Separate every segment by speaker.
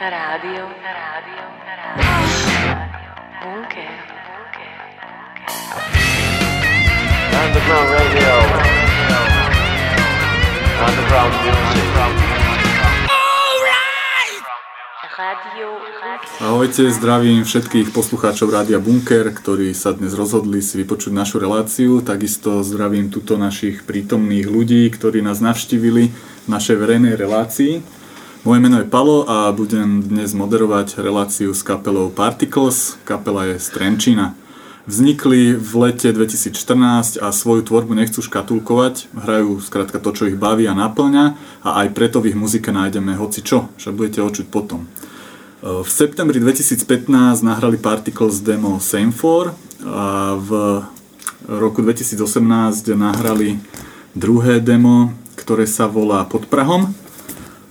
Speaker 1: Rádio, rádio, rádio. Bunker.
Speaker 2: Underground radio. Underground music.
Speaker 1: Rádio, rádio.
Speaker 3: Ahojte, zdravím všetkých poslucháčov Rádia Bunker, ktorí sa dnes rozhodli si vypočuť našu reláciu. Takisto zdravím tuto našich prítomných ľudí, ktorí nás navštívili v našej verejnej relácii. Moje meno je Palo a budem dnes moderovať reláciu s kapelou Particles. Kapela je z Trenčína. Vznikli v lete 2014 a svoju tvorbu nechcú škatulkovať, hrajú skrátka to, čo ich baví a naplňa a aj preto v ich muzike nájdeme hoci čo, že budete očuť potom. V septembri 2015 nahrali Particles demo Semaphore a v roku 2018 nahrali druhé demo, ktoré sa volá Pod Prahom.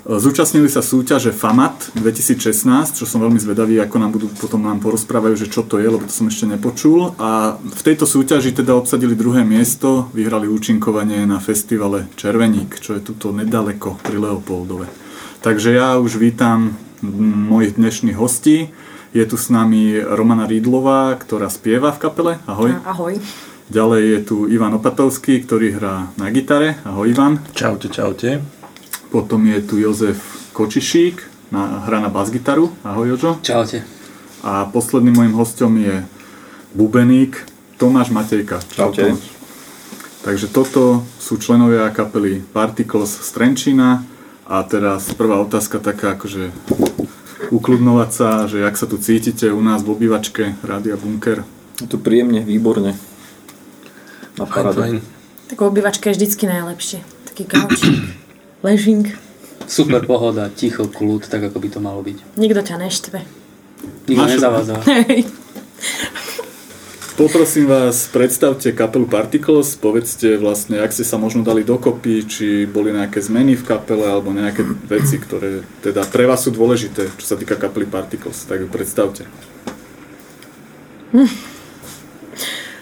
Speaker 3: Zúčastnili sa súťaže FAMAT 2016, čo som veľmi zvedavý, ako nám budú potom nám porozprávajú, že čo to je, lebo to som ešte nepočul. A v tejto súťaži teda obsadili druhé miesto, vyhrali účinkovanie na festivale Červeník, čo je tuto nedaleko pri Leopoldove. Takže ja už vítam mojich dnešných hostí. Je tu s nami Romana Rídlová, ktorá spieva v kapele. Ahoj.
Speaker 4: Ahoj.
Speaker 3: Ďalej je tu Ivan Opatovský, ktorý hrá na gitare. Ahoj Ivan.
Speaker 5: Čaute, čaute.
Speaker 3: Potom je tu Jozef Kočišík, na, hrá na basgitaru. Ahoj Jožo.
Speaker 6: Čaute.
Speaker 3: A posledným mojim hostom je bubeník Tomáš Matejka. Čau,
Speaker 5: Čaute.
Speaker 3: Tomáš. Takže toto sú členovia kapely Particles z Trenčína. A teraz prvá otázka taká akože ukludnovať sa, že jak sa tu cítite u nás v obývačke Rádia Bunker.
Speaker 5: Je to príjemne, výborne. Na parádu.
Speaker 4: Tak obývačka je vždycky najlepšie. Taký gaučík, ležing,
Speaker 6: Super pohoda, ticho, kľud, tak ako by to malo byť.
Speaker 4: nikto ťa neštve.
Speaker 6: Nikto
Speaker 3: Máš-
Speaker 6: nezavádza.
Speaker 3: Poprosím vás, predstavte kapelu Particles, povedzte vlastne, ak ste sa možno dali dokopy, či boli nejaké zmeny v kapele, alebo nejaké veci, ktoré teda pre vás sú dôležité, čo sa týka kapely Particles, tak ju predstavte.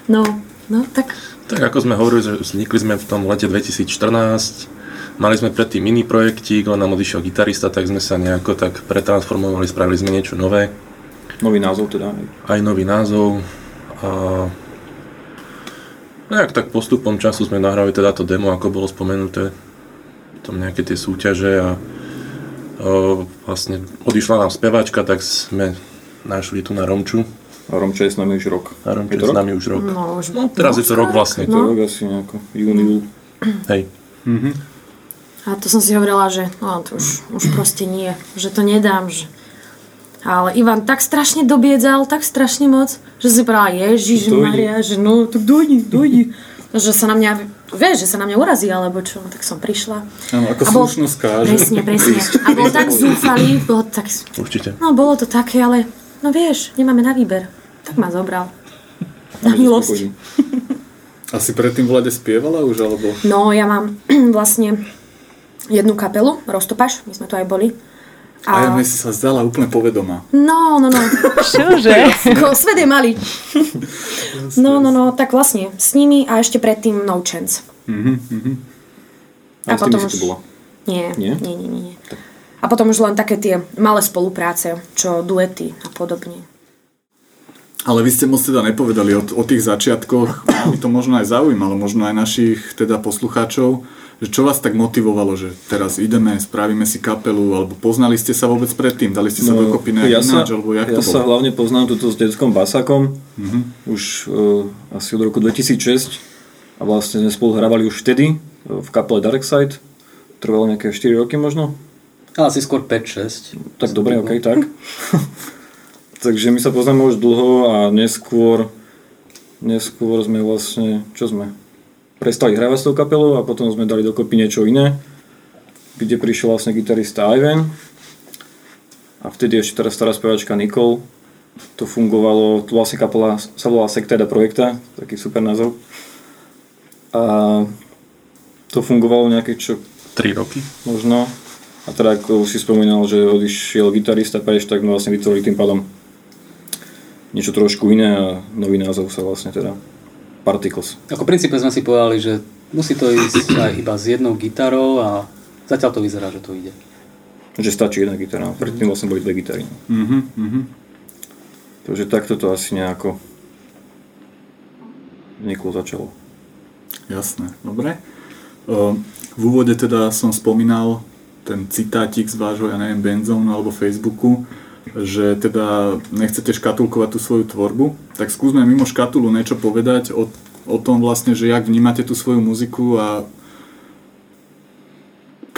Speaker 4: No, no tak
Speaker 5: Tak ako sme hovorili, že vznikli sme v tom lete 2014, mali sme predtým iný projektík, len nám odišiel gitarista, tak sme sa nejako tak pretransformovali, spravili sme niečo nové,
Speaker 7: Nový názov teda.
Speaker 5: aj nový názov. A nejak tak postupom času sme nahrali teda to demo, ako bolo spomenuté, tam nejaké tie súťaže a o, vlastne odišla nám speváčka, tak sme našli tu na Romču.
Speaker 7: A Romčo je s nami už rok.
Speaker 5: A Romča
Speaker 7: Je
Speaker 5: je s nami už rok.
Speaker 4: no už...
Speaker 5: No, teraz je to rok vlastne.
Speaker 7: Je to
Speaker 4: No.
Speaker 7: rok asi nejako jún, júl.
Speaker 5: Hej.
Speaker 4: A to som si hovorila, že no to už, už proste nie, že to nedám, že... Ale Ivan tak strašne dobiedzal, tak strašne moc, že si povedala, Ježiš
Speaker 7: Dojdi.
Speaker 4: Maria, že no, tak dojdi, dojdi. Že sa na mňa, vieš, že sa na mňa urazí, alebo čo, tak som prišla.
Speaker 3: Áno, ako
Speaker 4: A bol-
Speaker 3: slušnosť káže.
Speaker 4: Presne, presne. A bol tak zúfalý, bolo tak,
Speaker 5: Určite.
Speaker 4: no bolo to také, ale no vieš, nemáme na výber. Tak ma zobral. Na
Speaker 7: A
Speaker 4: milosť.
Speaker 7: spokojní.
Speaker 3: Asi predtým Vlade spievala už, alebo...
Speaker 4: No, ja mám vlastne jednu kapelu, Roztopaš, my sme tu aj boli.
Speaker 3: A ja mne si sa zdala úplne povedomá.
Speaker 4: No, no, no.
Speaker 1: Čože?
Speaker 4: Svet je malý. No, no, no, tak vlastne s nimi a ešte predtým No Chance.
Speaker 7: A s tými si tu bola.
Speaker 4: Nie,
Speaker 7: Nie?
Speaker 4: nie, nie, nie. nie. A potom už len také tie malé spolupráce, čo duety a podobne.
Speaker 3: Ale vy ste moc teda nepovedali o, o tých začiatkoch, by to možno aj zaujímalo, možno aj našich teda poslucháčov, že čo vás tak motivovalo, že teraz ideme, spravíme si kapelu, alebo poznali ste sa vôbec predtým, dali ste sa no, dokopy nejak
Speaker 7: ja sa,
Speaker 3: ináč, alebo jak
Speaker 7: ja
Speaker 3: to
Speaker 7: sa
Speaker 3: bolo?
Speaker 7: hlavne poznám tuto s detskom Basakom, už uh, asi od roku 2006 a vlastne sme spolu hrávali už vtedy uh, v kapele Darkside. Trvalo nejaké 4 roky možno.
Speaker 6: Asi skôr 5-6.
Speaker 7: Tak dobre, ok, tak. Takže my sa poznáme už dlho a neskôr, neskôr sme vlastne, čo sme, prestali hrávať s tou kapelou a potom sme dali dokopy niečo iné, kde prišiel vlastne gitarista Ivan a vtedy ešte teraz stará spevačka Nicole. To fungovalo, to vlastne kapela sa volala Sectada Projekta, taký super názov. A to fungovalo nejaké čo
Speaker 5: 3 roky.
Speaker 7: možno. A teda ako si spomínal, že odišiel gitarista preč, tak sme vlastne vytvorili tým pádom niečo trošku iné a nový názov sa vlastne teda Particles.
Speaker 6: Ako princípe sme si povedali, že musí to ísť aj iba s jednou gitarou a zatiaľ to vyzerá, že to ide.
Speaker 7: Že stačí jedna gitara. Predtým vlastne boli dve gitary.
Speaker 3: Mhm, mhm.
Speaker 7: Takže takto to asi nejako vzniklo, začalo.
Speaker 3: Jasné, dobre. O, V úvode teda som spomínal ten citátik z vášho, ja neviem, Benzónu alebo Facebooku, že teda nechcete škatulkovať tú svoju tvorbu, tak skúsme mimo škatulu niečo povedať o, o tom vlastne, že jak vnímate tú svoju muziku a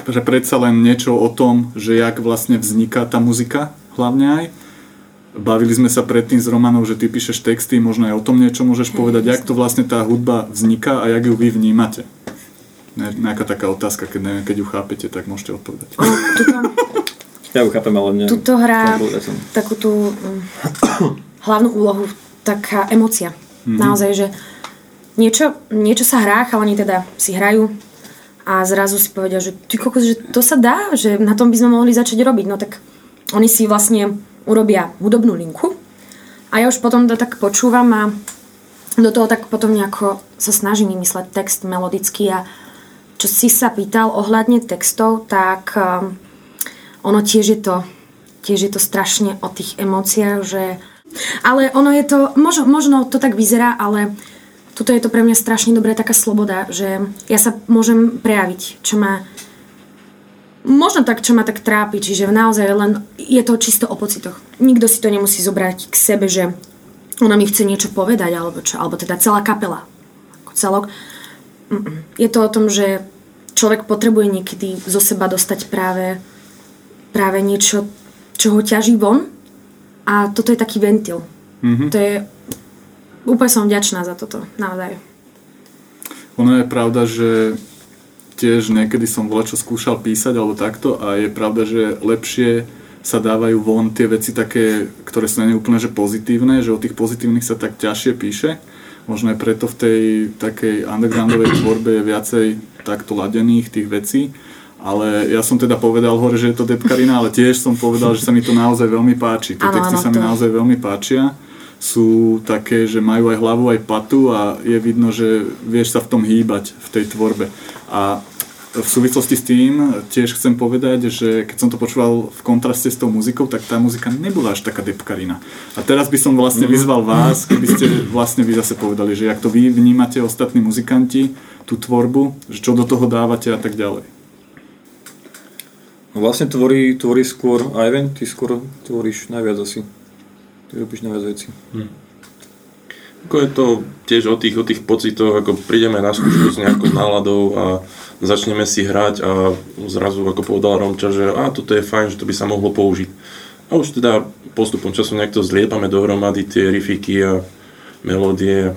Speaker 3: že predsa len niečo o tom, že jak vlastne vzniká tá muzika hlavne aj. Bavili sme sa predtým s Romanou, že ty píšeš texty, možno aj o tom niečo môžeš povedať, jak to vlastne tá hudba vzniká a jak ju vy vnímate. Ne- Nejaká taká otázka, keď, neviem, keď ju chápete, tak môžete odpovedať.
Speaker 4: Tuto,
Speaker 7: Ja ju chápem, ale mne...
Speaker 4: tuto hrá
Speaker 7: Som
Speaker 4: takú tú mm, hlavnú úlohu taká emocia. Naozaj, že niečo, niečo sa hrá, chalani teda si hrajú a zrazu si povedia, že ty kokos, že to sa dá, že na tom by sme mohli začať robiť. No tak oni si vlastne urobia hudobnú linku a ja už potom to tak počúvam a do toho tak potom nejako sa snažím vymysleť text melodický a čo si sa pýtal ohľadne textov, tak um, ono tiež je to, tiež je to strašne o tých emóciách, že... Ale ono je to, možno, možno to tak vyzerá, ale tuto je to pre mňa strašne dobré taká sloboda, že ja sa môžem prejaviť, čo ma možno tak, čo ma tak trápi, čiže naozaj len je to čisto o pocitoch. Nikto si to nemusí zobrať k sebe, že ona mi chce niečo povedať, alebo čo, alebo teda celá kapela, ako celok. Je to o tom, že človek potrebuje niekedy zo seba dostať práve, práve niečo, čo ho ťaží von a toto je taký ventil. Mm-hmm. To je, úplne som vďačná za toto, naozaj.
Speaker 3: Ono je pravda, že tiež niekedy som čo skúšal písať alebo takto a je pravda, že lepšie sa dávajú von tie veci také, ktoré sú nie úplne že pozitívne, že o tých pozitívnych sa tak ťažšie píše. Možno aj preto v tej takej undergroundovej tvorbe je viacej takto ladených tých vecí. Ale ja som teda povedal hore, že je to depkarina, ale tiež som povedal, že sa mi to naozaj veľmi páči. Tie texty sa mi
Speaker 4: to-
Speaker 3: naozaj veľmi páčia. Sú také, že majú aj hlavu, aj patu a je vidno, že vieš sa v tom hýbať v tej tvorbe. A v súvislosti s tým tiež chcem povedať, že keď som to počúval v kontraste s tou muzikou, tak tá muzika nebola až taká depkarina. A teraz by som vlastne vyzval vás, keby ste vlastne vy zase povedali, že jak to vy vnímate ostatní muzikanti, tú tvorbu, že čo do toho dávate a tak ďalej.
Speaker 7: No vlastne tvorí, tvorí skôr Ivan, ty skôr tvoríš najviac asi. Ty robíš najviac vecí.
Speaker 5: Ako je to tiež o tých, o tých pocitoch, ako prídeme na skúšku s nejakou náladou a začneme si hrať a zrazu, ako povedal Romča, že a toto je fajn, že to by sa mohlo použiť. A už teda postupom času nejak to zliepame dohromady, tie rifiky a melódie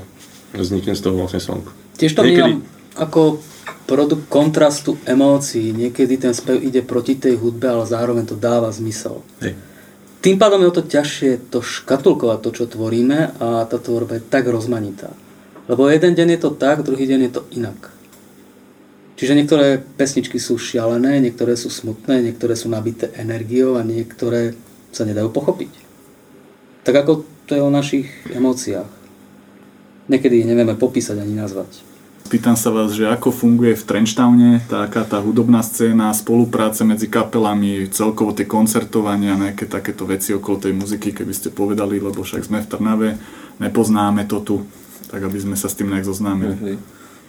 Speaker 5: a vznikne z toho vlastne song.
Speaker 6: Tiež to
Speaker 5: Niekedy-
Speaker 6: vnímam ako produkt kontrastu emócií. Niekedy ten spev ide proti tej hudbe, ale zároveň to dáva zmysel.
Speaker 5: Hej.
Speaker 6: Tým pádom je o to ťažšie to škatulkovať, to, čo tvoríme a tá tvorba je tak rozmanitá. Lebo jeden deň je to tak, druhý deň je to inak. Čiže niektoré pesničky sú šialené, niektoré sú smutné, niektoré sú nabité energiou a niektoré sa nedajú pochopiť. Tak ako to je o našich emóciách. Niekedy ich nevieme popísať ani nazvať.
Speaker 3: Pýtam sa vás, že ako funguje v Trenštavne taká tá hudobná scéna, spolupráce medzi kapelami, celkovo tie koncertovania, nejaké takéto veci okolo tej muziky, keby ste povedali, lebo však sme v Trnave, nepoznáme to tu, tak aby sme sa s tým nejak zoznámili.
Speaker 7: Hej.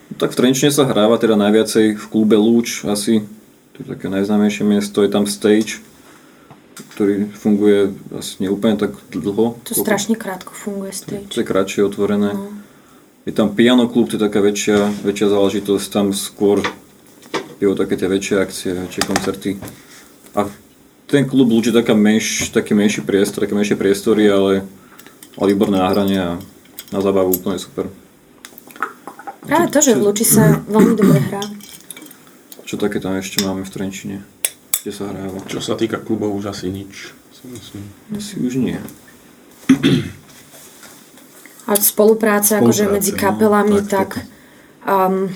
Speaker 7: No, tak v Trenčine sa hráva teda najviacej v klube Lúč asi. To je také najznámejšie miesto, je tam stage, ktorý funguje asi neúplne tak dlho.
Speaker 4: To strašne krátko funguje stage.
Speaker 7: To je kratšie otvorené. Je tam piano klub, to je taká väčšia, väčšia záležitosť, tam skôr pijú také tie väčšie akcie, väčšie koncerty. A ten klub je taká menš, taký menší priestor, také menšie priestory, ale, ale výborné nahranie a na zábavu úplne super.
Speaker 4: Práve to, že v Luči sa veľmi dobre hrá.
Speaker 7: Čo také tam ešte máme v Trenčine, kde sa hráva?
Speaker 5: Čo sa týka klubov, už asi nič.
Speaker 7: Asi už nie.
Speaker 4: A spolupráca, akože
Speaker 3: Spolupráca,
Speaker 4: medzi
Speaker 3: no,
Speaker 4: kapelami,
Speaker 3: tak,
Speaker 4: tak... Um,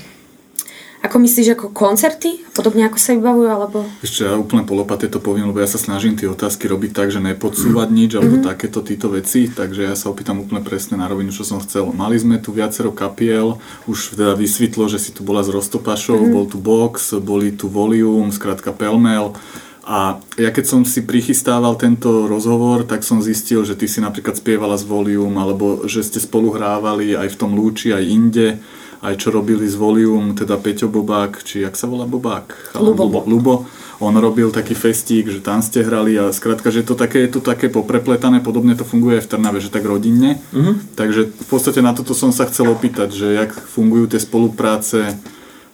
Speaker 4: ako myslíš, ako koncerty? Podobne ako sa vybavujú, alebo...
Speaker 3: Ešte ja úplne polopate to poviem, lebo ja sa snažím tie otázky robiť tak, že nepodsúvať nič alebo takéto títo veci, takže ja sa opýtam úplne presne na rovinu, čo som chcel. Mali sme tu viacero kapiel, už teda vysvetlo, že si tu bola s Rostopašou, bol tu Box, boli tu Volume, skrátka Pelmel A ja keď som si prichystával tento rozhovor, tak som zistil, že ty si napríklad spievala z Volium, alebo že ste spolu hrávali aj v tom Lúči, aj inde, aj čo robili z Volium, teda Peťo Bobák, či jak sa volá Bobák?
Speaker 4: Lubo.
Speaker 3: Lubo. Lubo. On robil taký festík, že tam ste hrali a skrátka, že to také, je to také poprepletané, podobne to funguje aj v Trnave, že tak rodinne. Takže v podstate na toto som sa chcel opýtať, že jak fungujú tie spolupráce,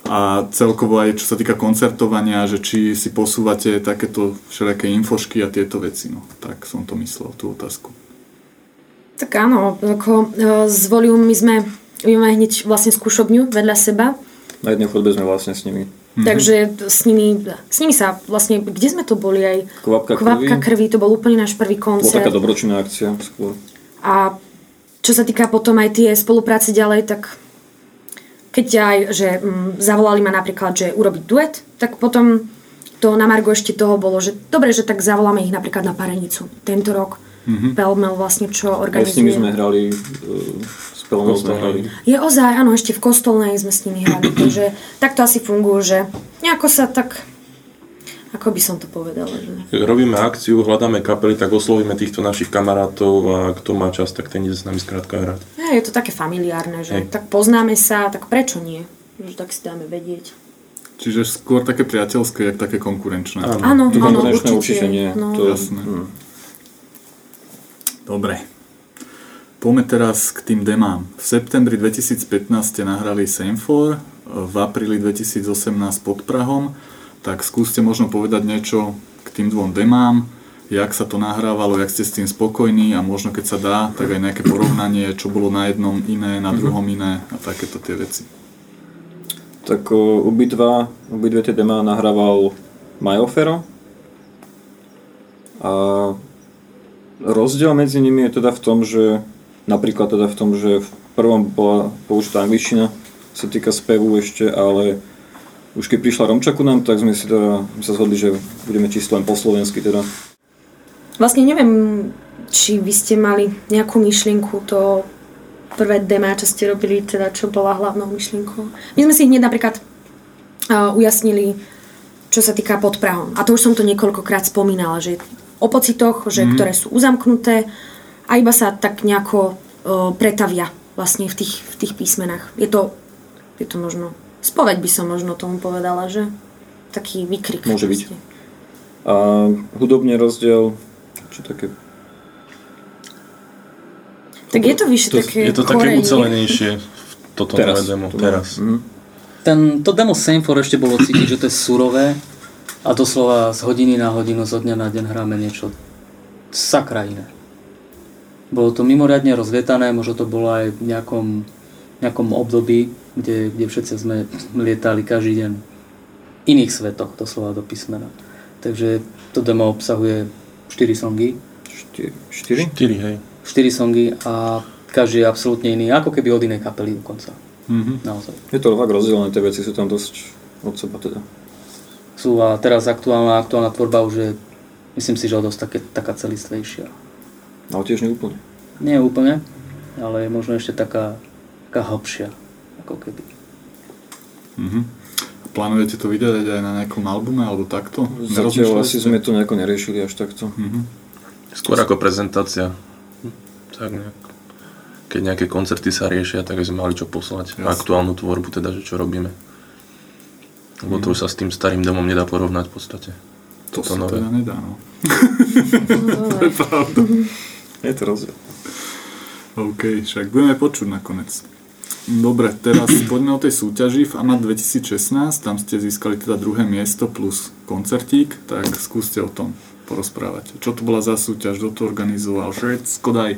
Speaker 3: a celkovo aj čo sa týka koncertovania, že či si posúvate takéto všelijaké infošky a tieto veci. No, tak som to myslel, tú otázku.
Speaker 4: Tak áno, ako e, s Volium my sme, my máme hneď vlastne skúšobňu vedľa seba,
Speaker 7: Na jednej chodbe sme vlastne s nimi.
Speaker 3: Mhm.
Speaker 4: takže s nimi, s nimi sa vlastne, kde sme to boli aj?
Speaker 7: Kvapka
Speaker 4: Kvapka
Speaker 7: krvi.
Speaker 4: krvi, to bol úplne náš prvý
Speaker 7: Bola taká
Speaker 4: koncert.
Speaker 7: dobročinná akcia skôr.
Speaker 4: A čo sa týka potom aj tie spolupráce ďalej, tak keď aj, že mm, zavolali ma napríklad, že urobiť duet, tak potom to na Margo ešte toho bolo, že dobre, že tak zavoláme ich napríklad na Parenicu. Tento rok mm-hmm. Pelmel vlastne čo
Speaker 7: Aj s
Speaker 4: organizuje.
Speaker 7: nimi sme hrali, uh, s Pelmou sme hrali.
Speaker 4: Je ozaj, áno, ešte v kostolnej sme s nimi hrali, takže takto asi fungujú, že nejako sa tak, ako by som to povedala, že...
Speaker 5: Robíme akciu, hľadáme kapely, tak oslovíme týchto našich kamarátov a kto má čas, tak ten ide s nami skrátka hrať.
Speaker 4: Je, je to také familiárne, že
Speaker 5: Hej.
Speaker 4: tak poznáme sa, tak prečo nie? Že tak si dáme vedieť.
Speaker 3: Čiže skôr také priateľské, jak také konkurenčné.
Speaker 4: Áno, áno,
Speaker 7: konkurenčné
Speaker 4: určite.
Speaker 7: určite nie.
Speaker 4: No.
Speaker 7: To,
Speaker 3: Jasné.
Speaker 7: hm.
Speaker 3: Dobre. Poďme teraz k tým demám. V septembri 2015 ste nahrali Semaphore, v apríli 2018 pod Prahom, tak skúste možno povedať niečo k tým dvom demám, jak sa to nahrávalo, jak ste s tým spokojní a možno keď sa dá, tak aj nejaké porovnanie, čo bolo na jednom iné, na druhom iné a takéto tie veci.
Speaker 7: Tak obidva, obidve tie demá nahrával Majofero. A rozdiel medzi nimi je teda v tom, že napríklad teda v tom, že v prvom bola použitá angličtina, sa týka spevu ešte, ale už keď prišla Romča ku nám, tak sme si teda sa zhodli, že budeme čisto len po slovensky teda.
Speaker 4: Vlastne neviem, či vy ste mali nejakú myšlienku to prvé demá, čo ste robili, teda čo bola hlavnou myšlienkou. My sme si hneď napríklad uh, ujasnili, čo sa týka pod Prahom. A to už som to niekoľkokrát spomínala, že o pocitoch, že, ktoré sú uzamknuté a iba sa tak nejako uh, pretavia vlastne v tých, v tých písmenách. Je to, je to možno, spoveď by som možno tomu povedala, že taký výkrik.
Speaker 7: Môže byť. A hudobný rozdiel, čo také
Speaker 4: Tak je to vyššie
Speaker 7: To-
Speaker 4: také
Speaker 5: Je to také
Speaker 4: korenie.
Speaker 5: ucelenejšie v toto
Speaker 7: Teraz,
Speaker 5: nové demo.
Speaker 7: to
Speaker 5: Teraz.
Speaker 7: Mhm.
Speaker 6: Ten, to demo Semaphore ešte bolo cítiť, že to je surové a doslova z hodiny na hodinu, zo dňa na deň hráme niečo sakra iné. Bolo to mimoriadne rozlietané, možno to bolo aj v nejakom, nejakom období, kde, kde všetci sme lietali každý deň v iných svetoch, doslova do písmena. Takže to demo obsahuje 4 songy,
Speaker 7: 4?
Speaker 5: 4, hej.
Speaker 6: 4 songy a každý je absolútne iný, ako keby od inej kapely dokonca.
Speaker 3: Mhm.
Speaker 6: Naozaj.
Speaker 7: Je to fakt rozdelené, tie veci sú tam dosť od seba teda.
Speaker 6: sú a teraz aktuálna, aktuálna tvorba už je, myslím si, že dosť také, taká celistvejšia.
Speaker 7: Ale tiež neúplne.
Speaker 6: Nie úplne, ale je možno ešte taká, taká hlbšia, ako keby.
Speaker 3: Mhm. Plánujete to vydať aj na nejakom albume alebo takto?
Speaker 7: Zatiaľ asi
Speaker 3: ste?
Speaker 7: sme to nejako neriešili až takto.
Speaker 3: Mhm.
Speaker 5: Skôr ako prezentácia. Hm, Tak nejak. Keď nejaké koncerty sa riešia, tak by sme mali čo poslať.
Speaker 3: Jasne.
Speaker 5: Aktuálnu tvorbu, teda, že čo robíme. Lebo to už sa s tým starým domom nedá porovnať v podstate.
Speaker 3: To
Speaker 5: Toto
Speaker 3: sa
Speaker 5: nové.
Speaker 3: teda nedá, no.
Speaker 7: Je to rozdiel.
Speaker 3: OK, však budeme počuť nakoniec. Dobre, teraz poďme o tej súťaži. V AMAT 2016, tam ste získali teda druhé miesto plus koncertík, tak skúste o tom porozprávať. Čo to bola za súťaž, kto to organizoval? Všetko daj.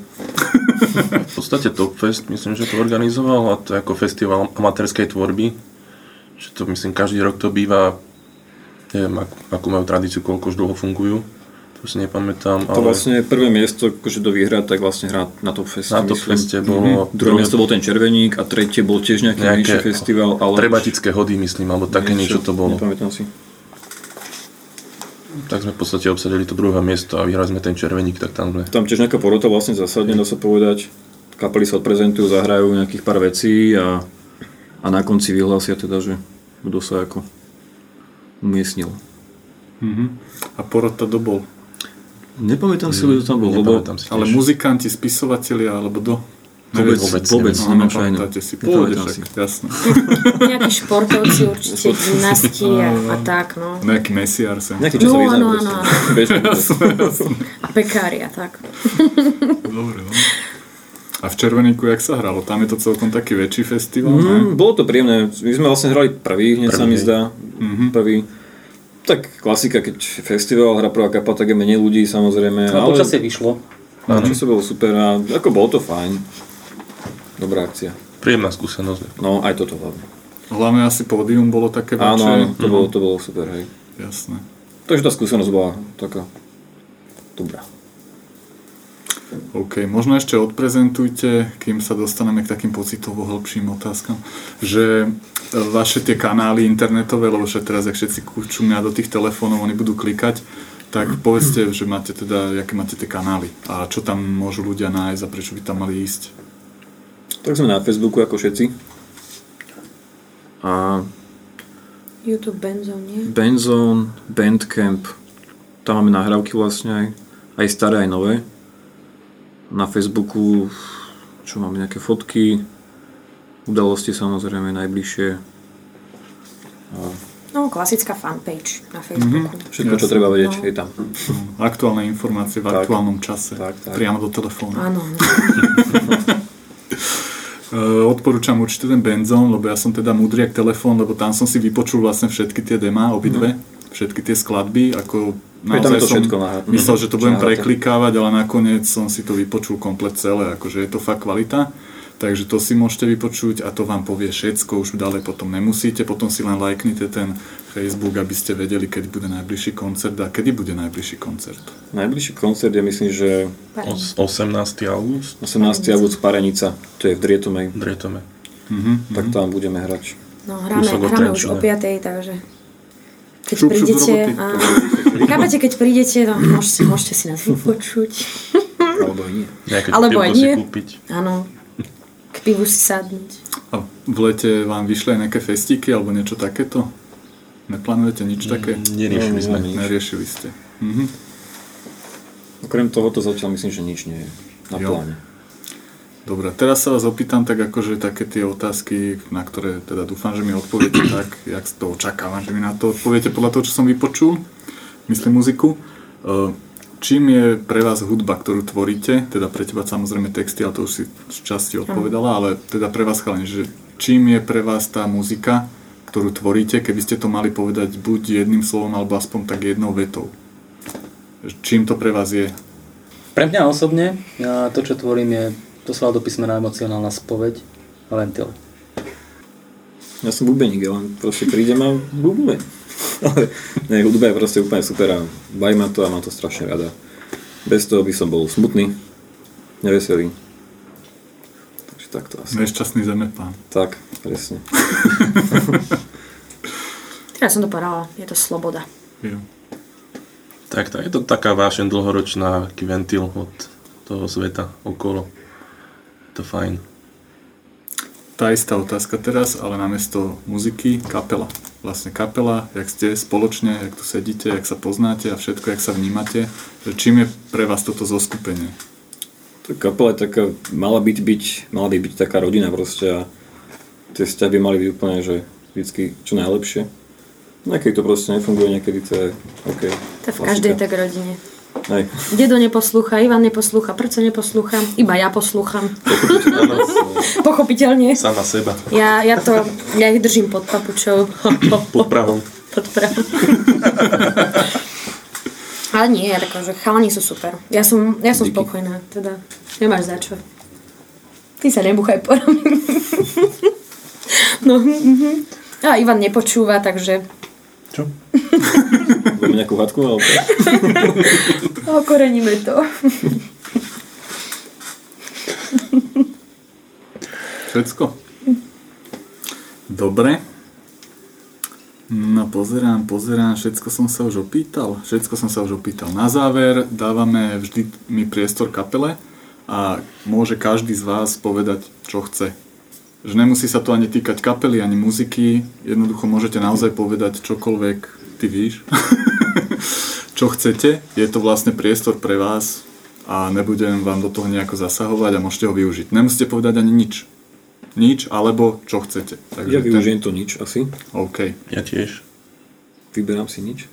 Speaker 5: V podstate Topfest, myslím, že to organizoval a to je ako festival amatérskej tvorby. Že to myslím každý rok to býva, neviem ak, akú majú tradíciu, koľko už dlho fungujú. To si nepamätám,
Speaker 7: To
Speaker 5: ale
Speaker 7: vlastne prvé miesto, akože do výhra, tak vlastne hrá na Top Feste.
Speaker 5: na Topfeste bolo
Speaker 7: Mhm. Druhé miesto bol ten Červeník a tretie bol tiež nejaký menší festival, ale...
Speaker 5: Trebatické hody, myslím, alebo také niečo, to bolo.
Speaker 7: Nepamätám si.
Speaker 5: Tak sme v podstate obsadili to druhé miesto a vyhrali sme ten červeník, tak tam sme.
Speaker 7: Tam tiež nejaká porota vlastne zasadne, dá sa povedať. Kapely sa odprezentujú, zahrajú nejakých pár vecí a, a na konci vyhlásia teda, že kto sa ako umiestnil.
Speaker 3: A porota do bol.
Speaker 7: Nepamätám si, kto tam bol, lebo
Speaker 5: si
Speaker 3: Ale muzikanti, spisovatelia, alebo do?
Speaker 7: vôbec,
Speaker 5: Vôbec
Speaker 7: vôbec.
Speaker 3: No,
Speaker 7: nemám šajnu.
Speaker 3: si,
Speaker 7: si.
Speaker 3: jasné.
Speaker 4: Nejakí športovci určite, gymnastky a, a tak, no.
Speaker 3: Nejaký mesiar sem.
Speaker 7: Nejaký, čo sa
Speaker 4: No, áno, áno. A pekári a tak.
Speaker 3: Dobre, no. A v Červeníku, jak sa hralo? Tam je to celkom taký väčší festival, ne?
Speaker 7: Mm, bolo to príjemné. My sme vlastne hrali prvý, hneď sa
Speaker 5: Prvý,
Speaker 7: mi
Speaker 5: hej.
Speaker 7: zdá. Prvý. Tak klasika, keď festival hrá prvá kapa, tak je menej ľudí samozrejme.
Speaker 6: No počasie vyšlo.
Speaker 7: Počasie bolo super a ako bolo to fajn. Dobrá akcia.
Speaker 5: Príjemná skúsenosť.
Speaker 7: No, aj toto hlavne.
Speaker 3: Hlavne asi pódium bolo také
Speaker 7: Áno,
Speaker 3: väčšie.
Speaker 7: áno, to, bolo, to bolo super, hej.
Speaker 3: Jasné.
Speaker 7: Takže tá skúsenosť bola taká dobrá.
Speaker 3: OK, možno ešte odprezentujte, kým sa dostaneme k takým pocitovo hĺbším otázkam, že vaše tie kanály internetové, lebo však teraz, ak všetci čumia do tých telefónov, oni budú klikať, tak povedzte, že máte teda, aké máte tie kanály a čo tam môžu ľudia nájsť a prečo by tam mali ísť.
Speaker 7: Tak sme na Facebooku ako všetci. A
Speaker 4: YouTube Benzone, nie?
Speaker 7: Benzone, Bandcamp, tam máme nahrávky vlastne aj, aj staré, aj nové. Na Facebooku, čo máme, nejaké fotky, udalosti samozrejme najbližšie.
Speaker 4: No, klasická fanpage na Facebooku.
Speaker 7: Všetko, čo treba vedieť,
Speaker 4: No.
Speaker 7: je tam.
Speaker 3: Aktuálne informácie v
Speaker 7: Tak.
Speaker 3: aktuálnom čase,
Speaker 7: Tak, tak.
Speaker 3: priamo do telefónu.
Speaker 4: Áno.
Speaker 3: Uh, odporúčam určite ten Benzone, lebo ja som teda mudriak telefón, lebo tam som si vypočul vlastne všetky tie demá, obidve, všetky tie skladby, ako
Speaker 7: je to
Speaker 3: som
Speaker 7: všetko nahraté.
Speaker 3: myslel, že to budem preklikávať, ale nakoniec som si to vypočul komplet celé, akože je to fakt kvalita. Takže to si môžete vypočuť a to vám povie všetko, už ďalej potom nemusíte, potom si len lajknite ten Facebook, aby ste vedeli, kedy bude najbližší koncert a kedy bude najbližší koncert.
Speaker 7: Najbližší koncert je myslím, že
Speaker 5: Os- 18. august
Speaker 7: 18. august Parenica, to je v Drietomej,
Speaker 5: Drietome.
Speaker 7: tak tam budeme hrať.
Speaker 4: No, hráme, hráme už o 5, takže keď
Speaker 3: Šup, šup
Speaker 4: prídete,
Speaker 3: roboty.
Speaker 4: a, chápete, keď prídete, no, môžete, môžete si nás vypočuť.
Speaker 7: Alebo nie.
Speaker 5: Nejaké
Speaker 4: Alebo aj nie.
Speaker 5: kúpiť.
Speaker 4: Áno, k pivu si sadnúť.
Speaker 3: A v lete vám vyšli aj nejaké festíky alebo niečo takéto? Neplánujete nič také?
Speaker 5: Neriešili sme.
Speaker 7: Nič.
Speaker 3: Neriešili ste. Mhm.
Speaker 7: Okrem toho to zatiaľ myslím, že nič nie je na
Speaker 3: Jo.
Speaker 7: pláne.
Speaker 3: Dobre, teraz sa vás opýtam tak akože také tie otázky, na ktoré teda dúfam, že mi odpoviete tak, jak to očakávam, že mi na to odpoviete podľa toho, čo som vypočul, myslím muziku. E, Čím je pre vás hudba, ktorú tvoríte, teda pre teba samozrejme texty, ale to už si z časti odpovedala, ale teda pre vás chalani, že čím je pre vás tá muzika, ktorú tvoríte, keby ste to mali povedať buď jedným slovom, alebo aspoň tak jednou vetou. Čím to pre vás je?
Speaker 6: Pre mňa osobne, ja to čo tvorím je, volá do písmena emocionálna spoveď a ventil.
Speaker 7: Ja som bubeník, ja len proste prídem a bubnujem. Ale ne, hudba je proste úplne super a baví ma to a mám to strašne rada. Bez toho by som bol smutný, neveselý. Takže takto asi.
Speaker 3: Nešťastný zemepán.
Speaker 7: Tak, presne.
Speaker 4: Ja som to povedala, je to sloboda.
Speaker 3: Jo.
Speaker 5: Tak, tak, je to taká vášeň dlhoročná, ventil od toho sveta okolo. Je to fajn.
Speaker 3: Tá istá otázka teraz, ale namiesto muziky kapela. Vlastne kapela, jak ste spoločne, jak tu sedíte, jak sa poznáte a všetko, jak sa vnímate. Čím je pre vás toto zoskupenie?
Speaker 7: To kapela je taká, mala byť, byť, mala by byť taká rodina proste a tie vzťahy by mali byť úplne, že vždycky čo najlepšie. Niekedy to proste nefunguje, niekedy to je OK.
Speaker 4: To v každej tak rodine.
Speaker 7: Hej.
Speaker 4: Dedo neposlúcha, Ivan neposlúcha, Prco neposlúcha, iba ja poslúcham. Pochopiteľne.
Speaker 5: Sama seba.
Speaker 4: Ja, ja to, ja ich držím pod papučou.
Speaker 5: Pod Prahom.
Speaker 4: Pod pravou. Ale nie, ja taká, že chalani sú super. Ja som, ja som
Speaker 7: Díky.
Speaker 4: spokojná, teda nemáš za čo. Ty sa nebuchaj po. No, mhm. A Ivan nepočúva, takže
Speaker 5: Čo?
Speaker 7: Budeme nejakú hadku, alebo
Speaker 4: okoreníme to.
Speaker 3: Všetko? Dobre. No pozerám, pozerám, všetko som sa už opýtal. Všetko som sa už opýtal. Na záver dávame vždy mi priestor kapele a môže každý z vás povedať, čo chce. Že nemusí sa to ani týkať kapely, ani muziky. Jednoducho môžete naozaj povedať čokoľvek ty víš. čo chcete. Je to vlastne priestor pre vás a nebudem vám do toho nejako zasahovať a môžete ho využiť. Nemusíte povedať ani nič. Nič, alebo čo chcete.
Speaker 7: Ja využijem to nič asi.
Speaker 3: OK.
Speaker 5: Ja tiež.
Speaker 7: Vyberám si nič.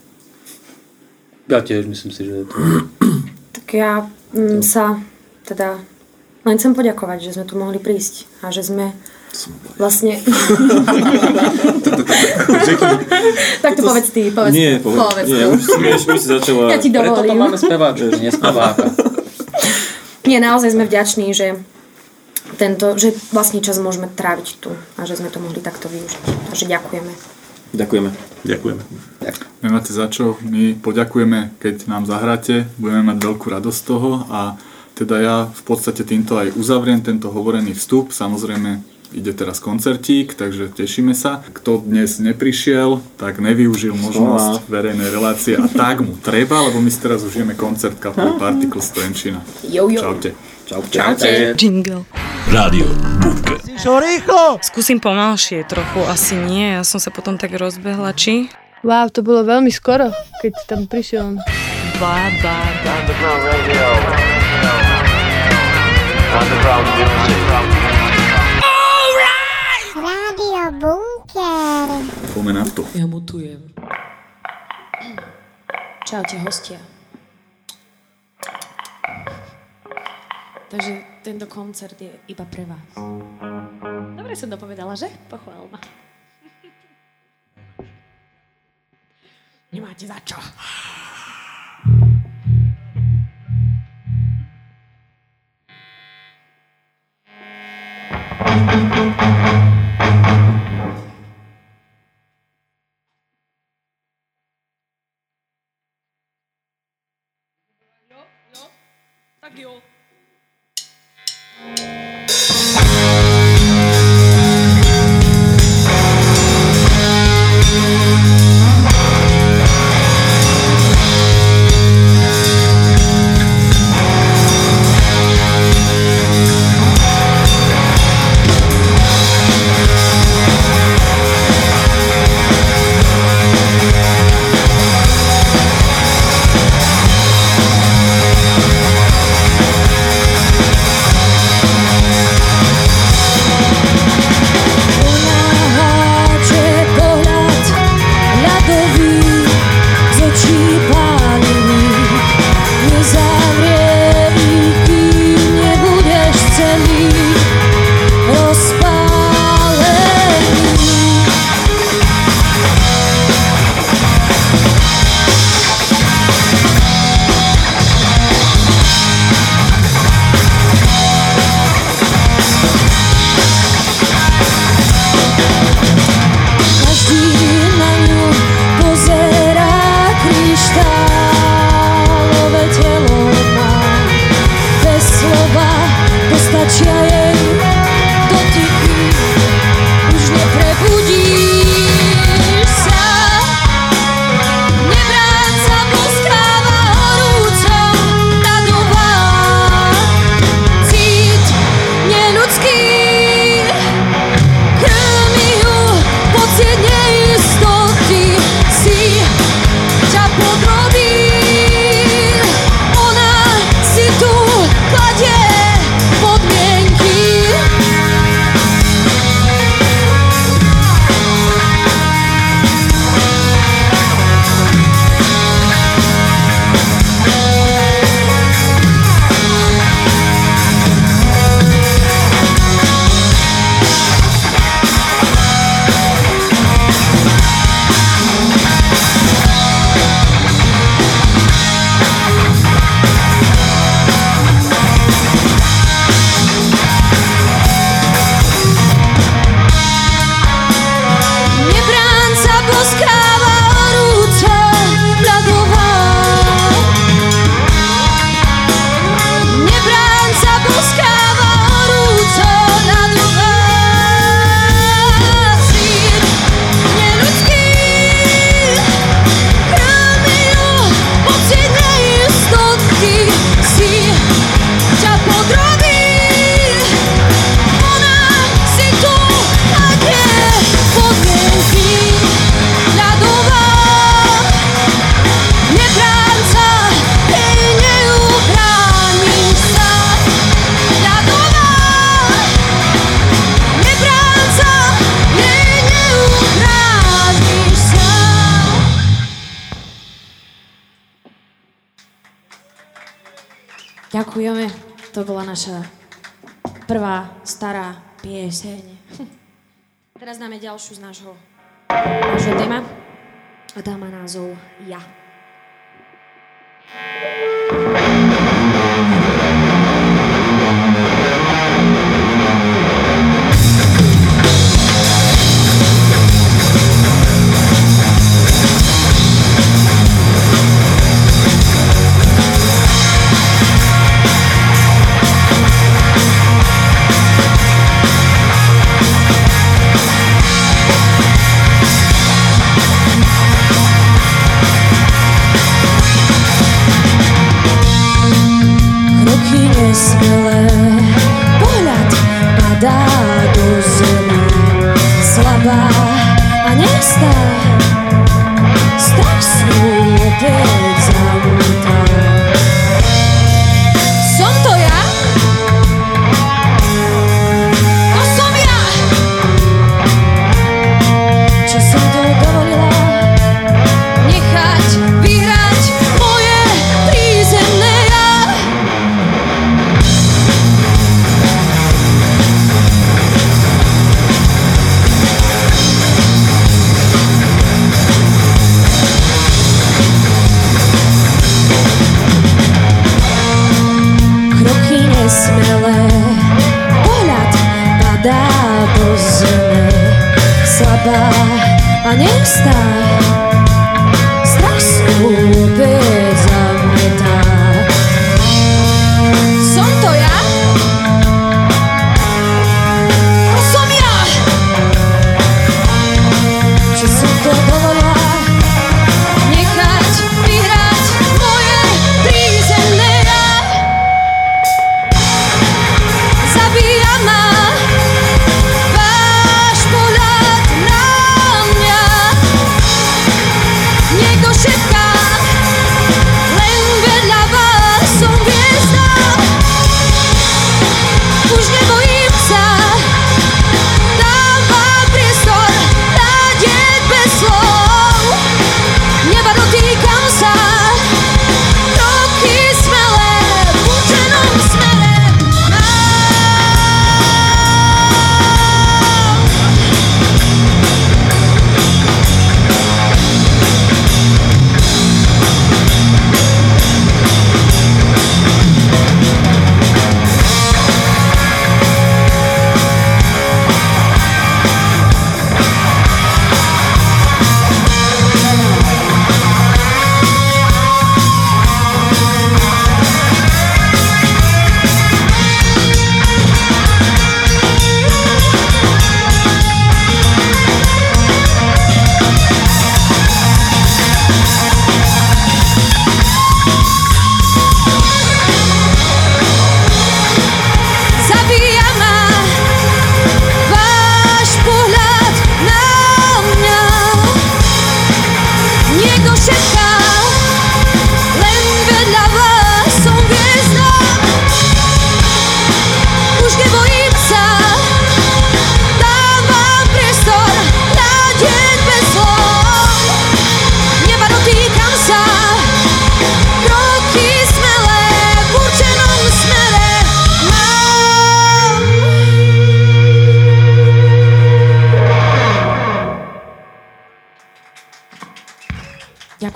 Speaker 6: Ja tiež myslím si, že je to...
Speaker 4: Tak ja mm, sa teda len chcem poďakovať, že sme tu mohli prísť a že sme vlastne... tak to povedz ty, povedz,
Speaker 7: Nie, povedz. Nie,
Speaker 4: to.
Speaker 7: už, si- už, už si začala...
Speaker 4: Ja ti
Speaker 6: Preto tam
Speaker 4: dovolím.
Speaker 6: máme speváčku, nespeváka.
Speaker 4: Nie, naozaj sme vďační, že tento, že vlastne čas môžeme tráviť tu a že sme to mohli takto využiť. Takže ďakujeme.
Speaker 7: Ďakujeme.
Speaker 5: Ďakujeme.
Speaker 3: Nemáte za čo, my poďakujeme, keď nám zahráte, budeme mať veľkú radosť z toho a teda ja v podstate týmto aj uzavriem tento hovorený vstup. Samozrejme ide teraz koncertík, takže tešíme sa. Kto dnes neprišiel, tak nevyužil možnosť verejnej relácie a tak mu treba, lebo my si teraz užijeme koncert kapely Particles Trenčina.
Speaker 4: Jo, jo.
Speaker 3: Čaute.
Speaker 7: Čaute.
Speaker 4: Čaute.
Speaker 1: Jingle.
Speaker 8: Rádio Bunker.
Speaker 1: Skúsim pomalšie trochu, asi nie. Ja som sa potom tak rozbehla, či?
Speaker 9: Wow, to bolo veľmi skoro, keď tam prišiel.
Speaker 1: Bá, bá, bá.
Speaker 2: Underground radio. Underground music.
Speaker 10: Bunker.
Speaker 3: Poďme na to.
Speaker 1: Ja mutujem.
Speaker 4: Čaute, hostia. Takže tento koncert je iba pre vás. Dobre som dopovedala, že? Pochvál ma. Nemáte za čo.
Speaker 1: Tak jo.
Speaker 10: Rádio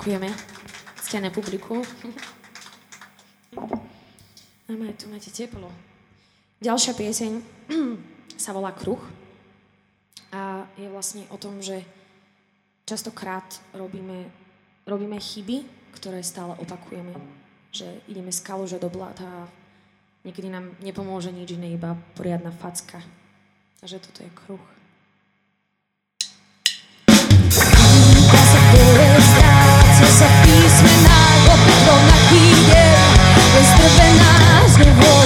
Speaker 11: Ďakujeme. Ctené publiku. A tu máte teplo. Ďalšia pieseň sa volá Kruh a je vlastne o tom, že častokrát robíme, robíme chyby, ktoré stále opakujeme. Že ideme z kaluže do blata a niekedy nám nepomôže nič iné, iba poriadna facka. Takže toto je kruh. разговор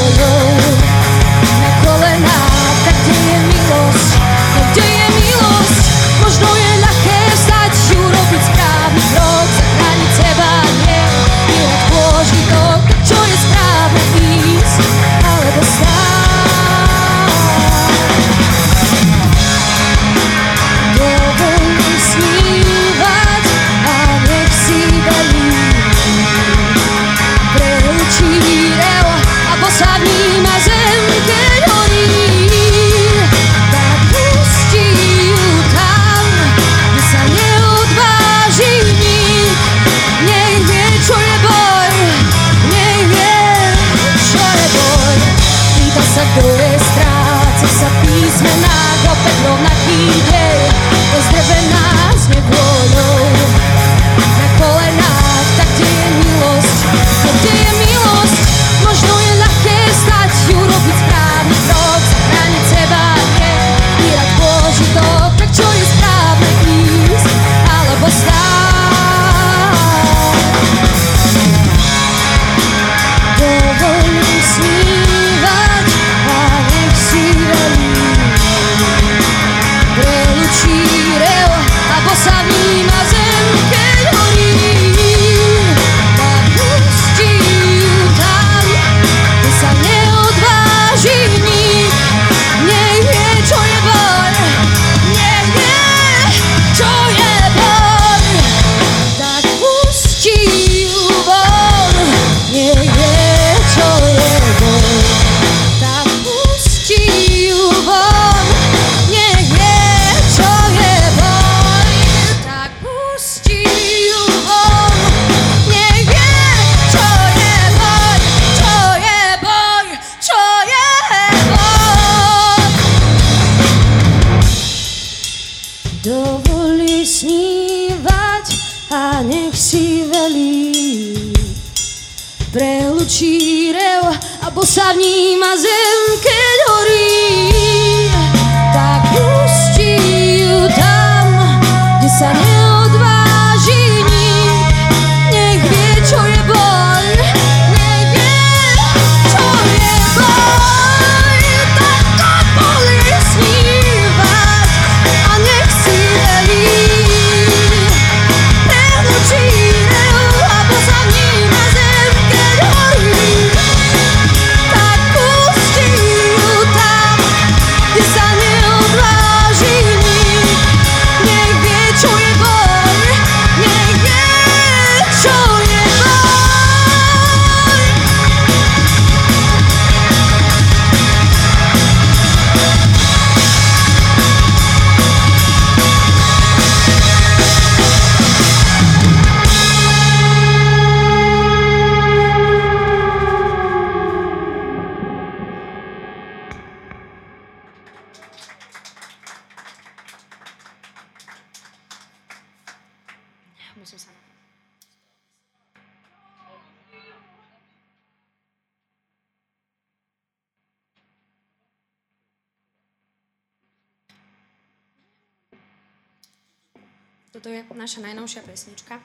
Speaker 11: Toto je naša najnovšia pesnička.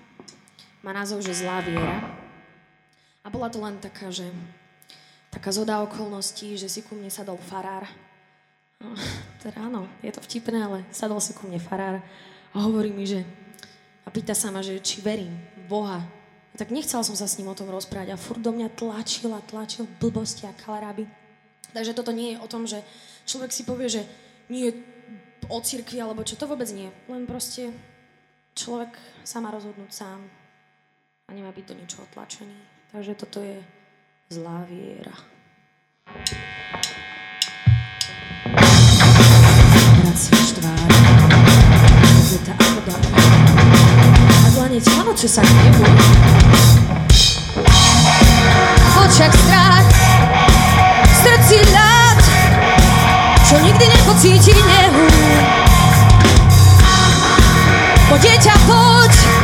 Speaker 11: Má názov, že Zlá viera. A bola to len taká, že taká zhoda okolností, že si ku mne sadol farár. No, teda áno, je to vtipné, ale sadol si ku mne farár a hovorí mi, že a pýta sa ma, že či verím v Boha. A tak nechcela som sa s ním o tom rozprávať a furt do mňa tlačil a tlačil blbosti a kalaráby. Takže toto nie je o tom, že človek si povie, že nie je o cirkvi alebo čo, to vôbec nie. Len proste človek sa má rozhodnúť sám a nemá byť do ničoho tlačený. Takže toto je zlá viera. A dlane ťanoče sa k nebu.
Speaker 12: V očiach strach, v srdci ľad, čo nikdy nepocíti nehu.
Speaker 4: 我一腔孤寂。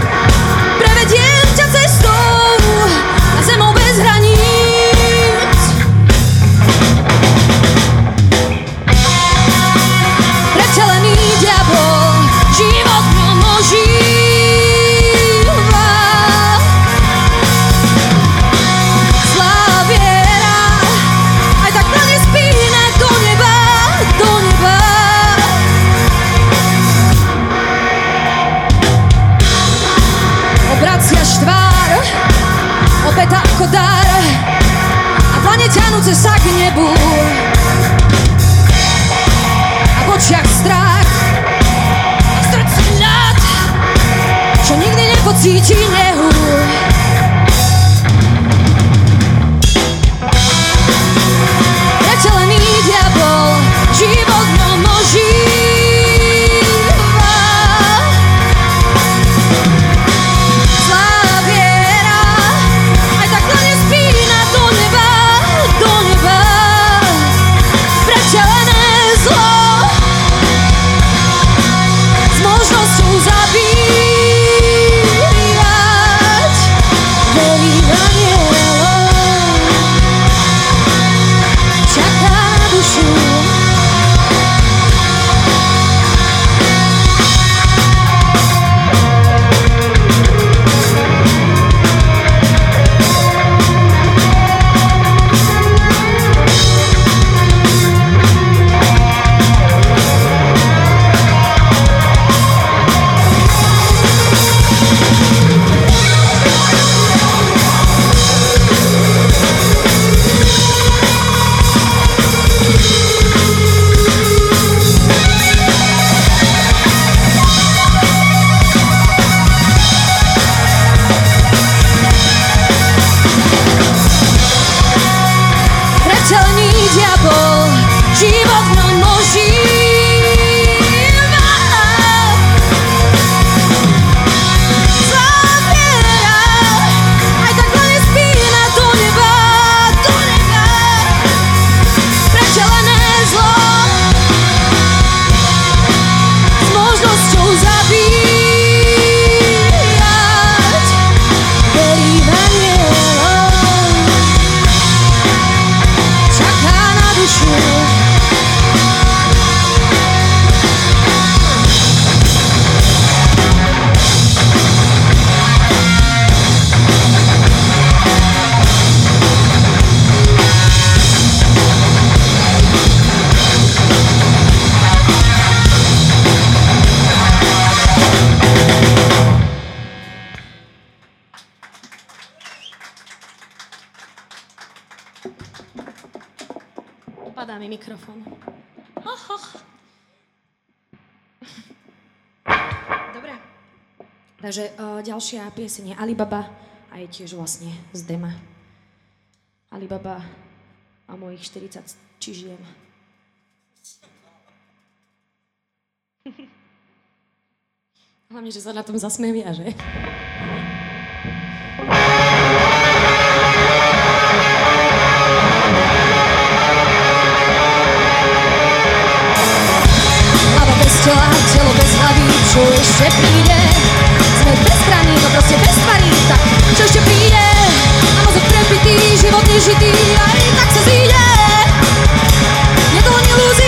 Speaker 4: Pieseň je Alibaba a je tiež vlastne z Dema. Alibaba a mojich 40 čižiem. Hlavne, že sa na tom zasmevia, že?
Speaker 11: Hlava bez tela, telo bez hlavy, čo ešte príde? Sme bezbraní, no proste bez tvarí, tak čo ešte príde? A mozog prepitý, život nežitý, aj tak sa zíde. Je to len ilúzia.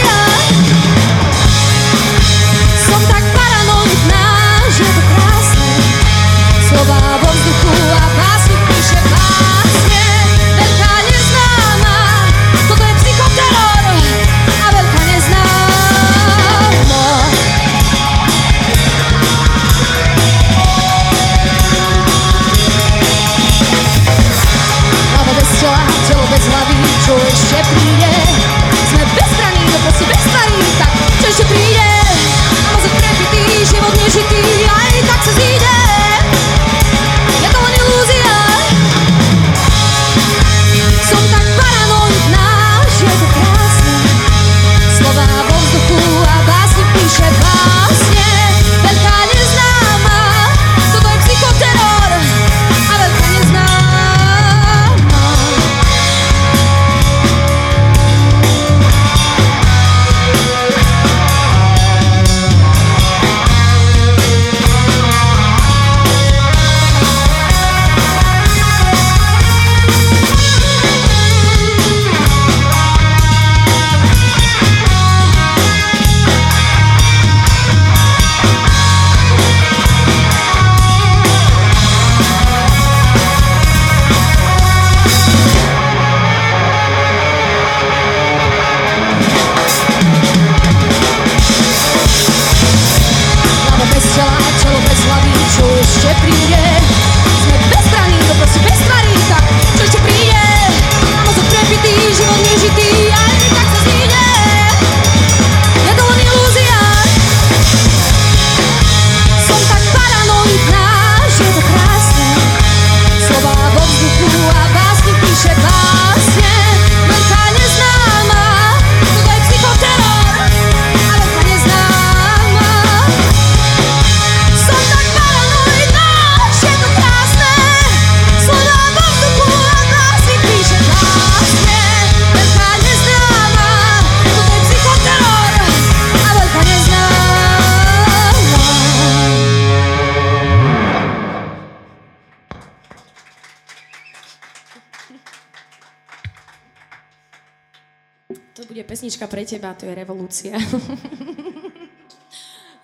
Speaker 4: Teba, to je revolúcia.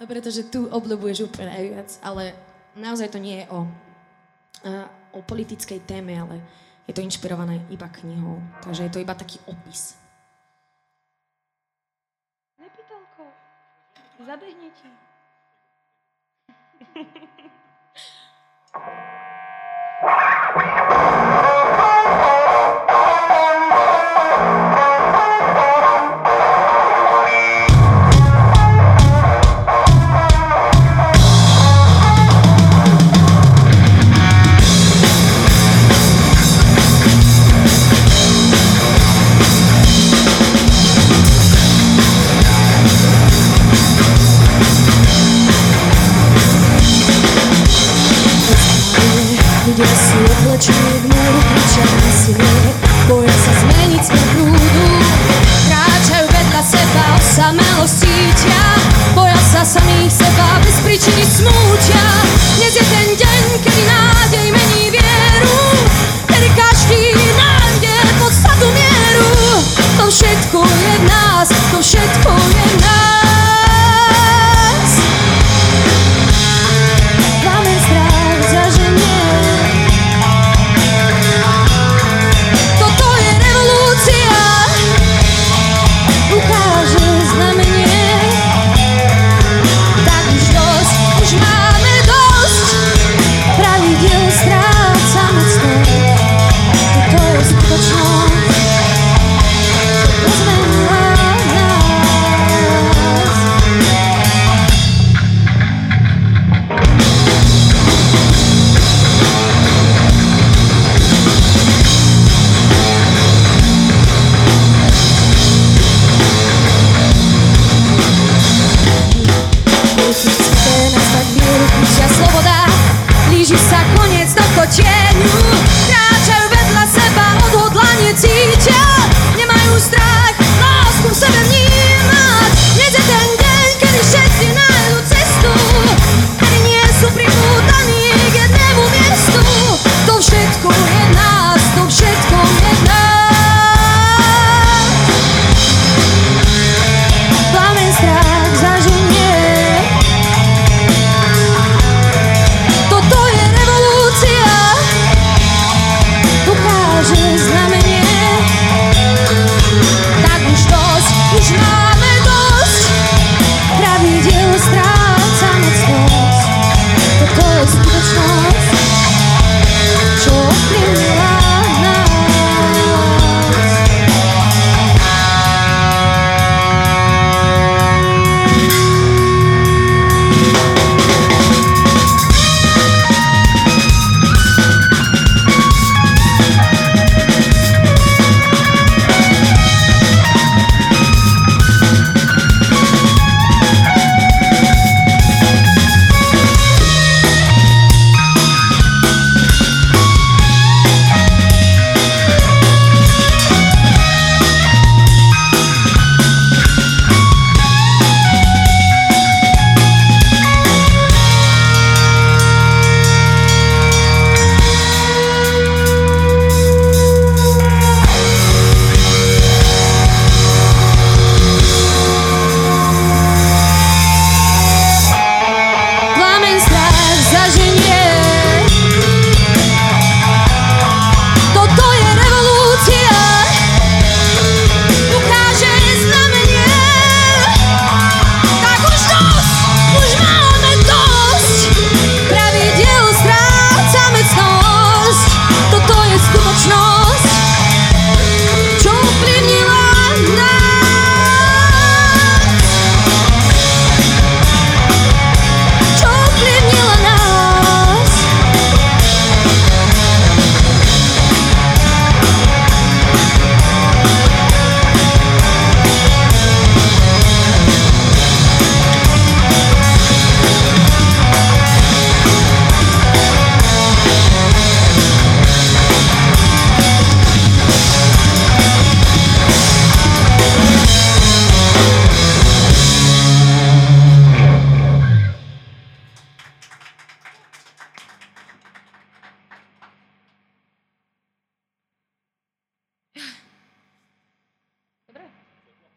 Speaker 4: Pretože tu obľúbuješ úplne najviac, ale naozaj to nie je o, eh, o politickej téme, ale je to inšpirované iba knihou. Takže je to iba taký opis.
Speaker 9: Nepýtalko, zabehne ti.
Speaker 11: Ľudia sú
Speaker 13: She's smooth.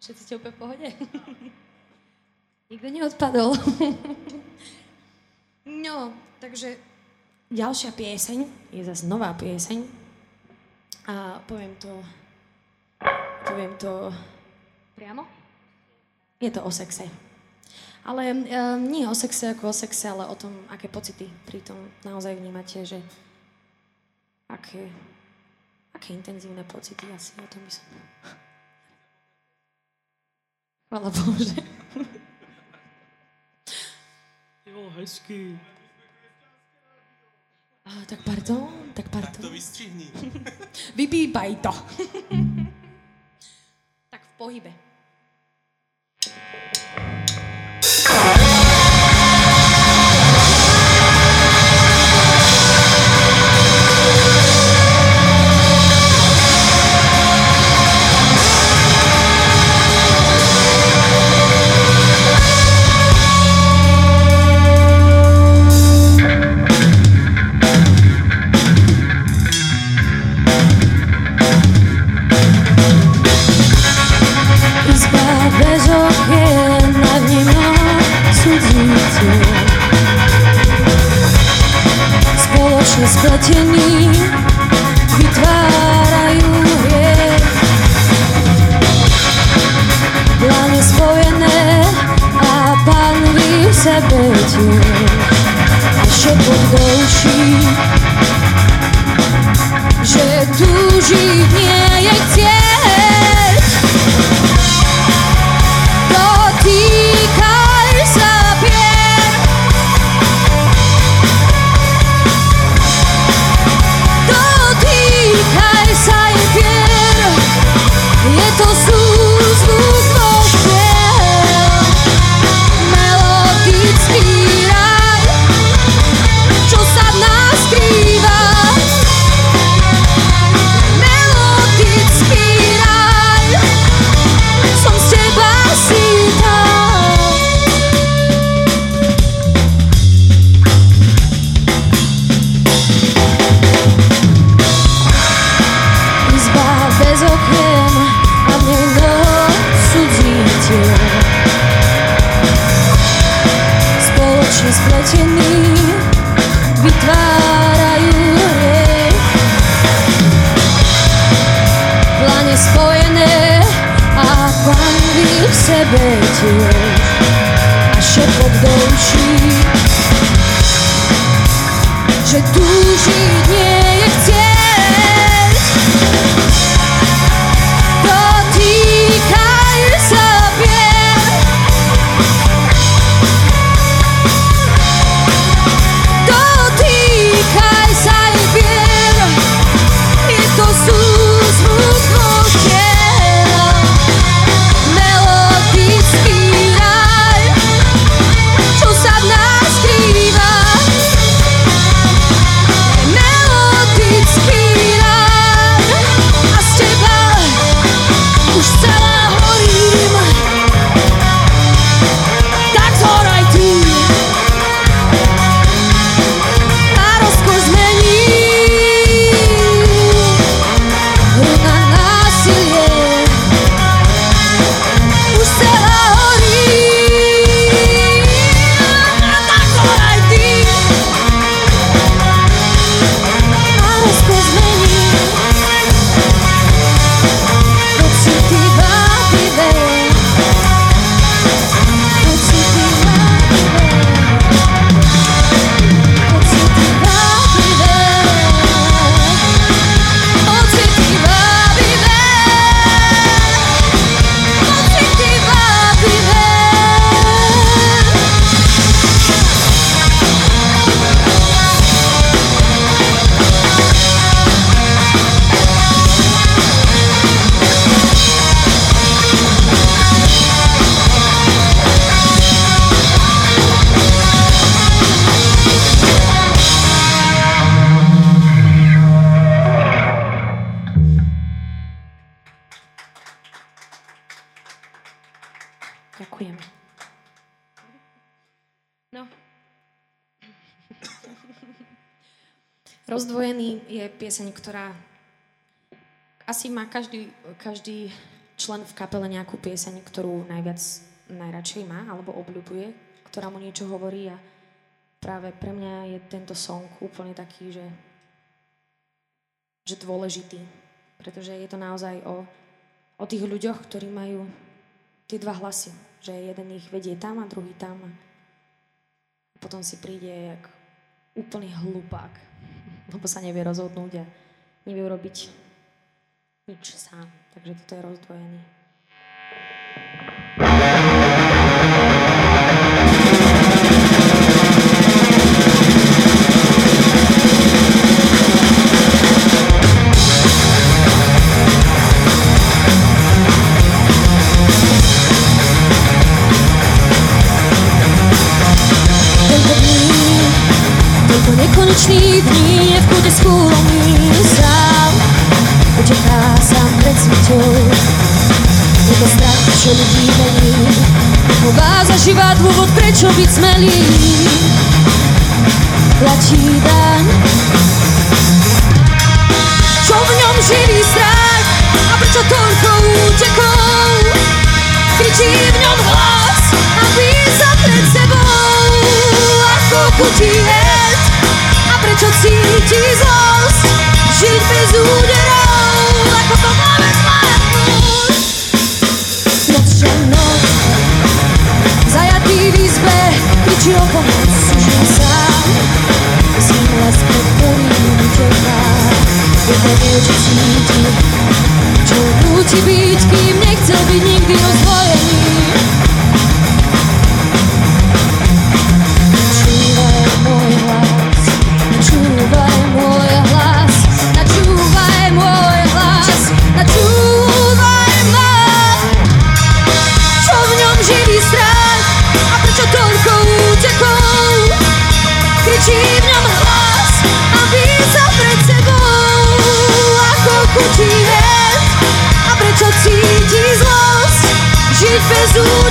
Speaker 13: Všetci ste úplne v pohode? Nikto neodpadol.
Speaker 4: No, takže ďalšia pieseň je zase nová pieseň. A poviem to... Poviem to...
Speaker 13: Priamo?
Speaker 4: Je to o sexe. Ale um, nie o sexe ako o sexe, ale o tom, aké pocity pri tom naozaj vnímate, že aké, aké intenzívne pocity asi o tom by som... Chvala Bože.
Speaker 14: Jo, hezky.
Speaker 4: A, tak pardon, tak pardon.
Speaker 14: Tak to vystřihni.
Speaker 4: Vypípaj to. tak v pohybe.
Speaker 11: Že túžiť nie
Speaker 4: asi má každý, každý člen v kapele nejakú pieseň, ktorú najviac, najradšej má alebo obľúbuje, ktorá mu niečo hovorí a práve pre mňa je tento song úplne taký, že, že dôležitý. Pretože je to naozaj o, o tých ľuďoch, ktorí majú tie dva hlasy. Že jeden ich vedie tam a druhý tam. A potom si príde jak úplný hlupák, lebo sa nevie rozhodnúť a nevie urobiť nič sám. Takže toto je rozdvojený.
Speaker 11: Svetou. Je to strach, čo ľudí mení. Chová zažíva dôvod, prečo byť smelý. Platí daň. Čo v ňom živí strach a prečo toľko útekov? Kričí v ňom hlas a písa pred sebou Ako chutí hed a prečo cíti zlosť Žiť bez úderov, ako to máme čo núti byť, kým nechcel byť nikdy rozdvojený. Žiť bez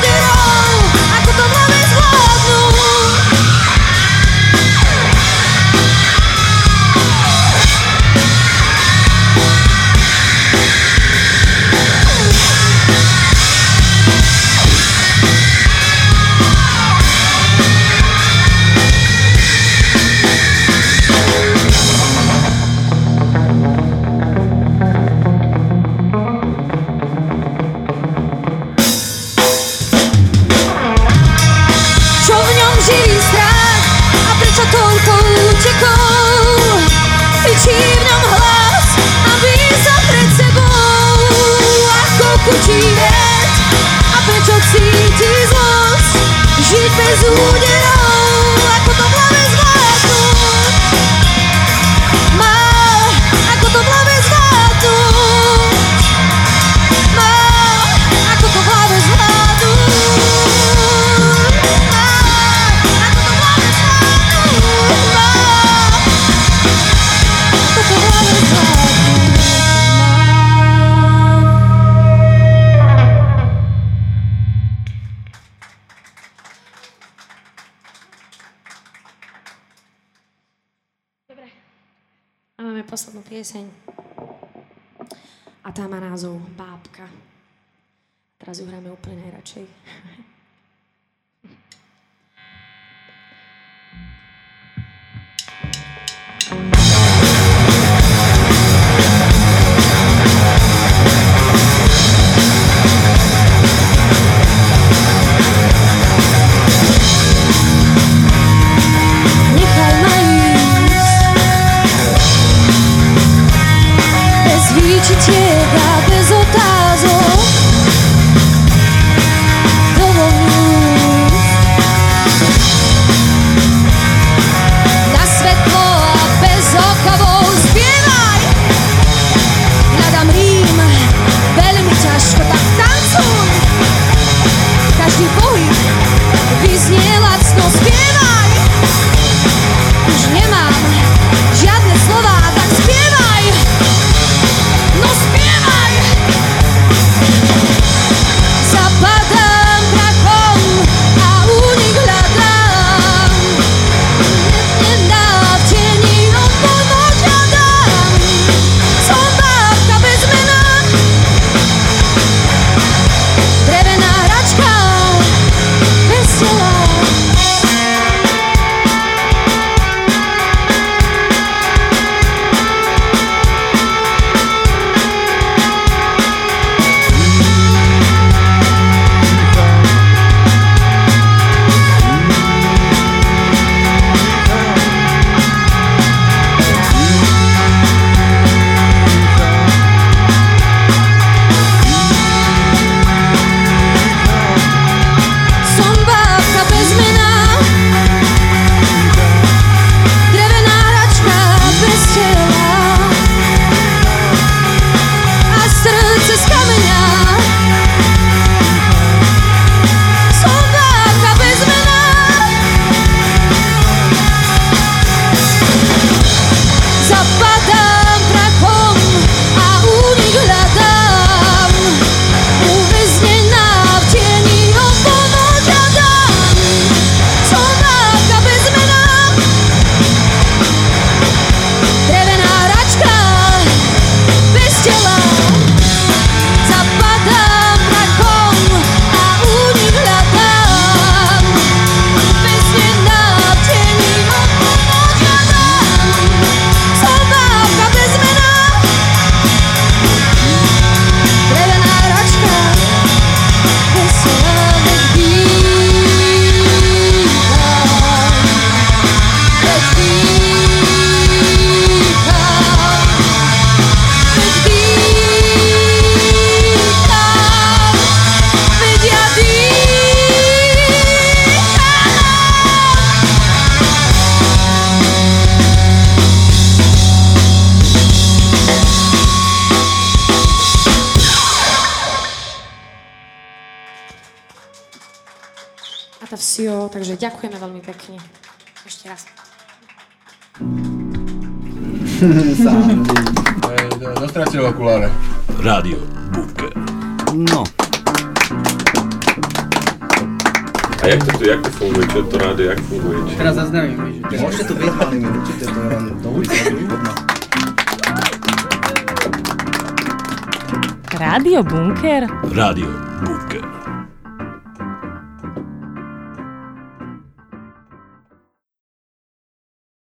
Speaker 4: tá má názov Bábka. Teraz ju hráme úplne najradšej.
Speaker 15: Dostratil okuláre.
Speaker 8: Rádio Bunker. No.
Speaker 5: A jak to, tu, jak to funguje? Čo to rádio, jak funguje? Či...
Speaker 6: Teraz zaznamíme, že môžete to byť, ale my určite to len do ulice výborná.
Speaker 16: Rádio Bunker?
Speaker 8: Rádio Bunker.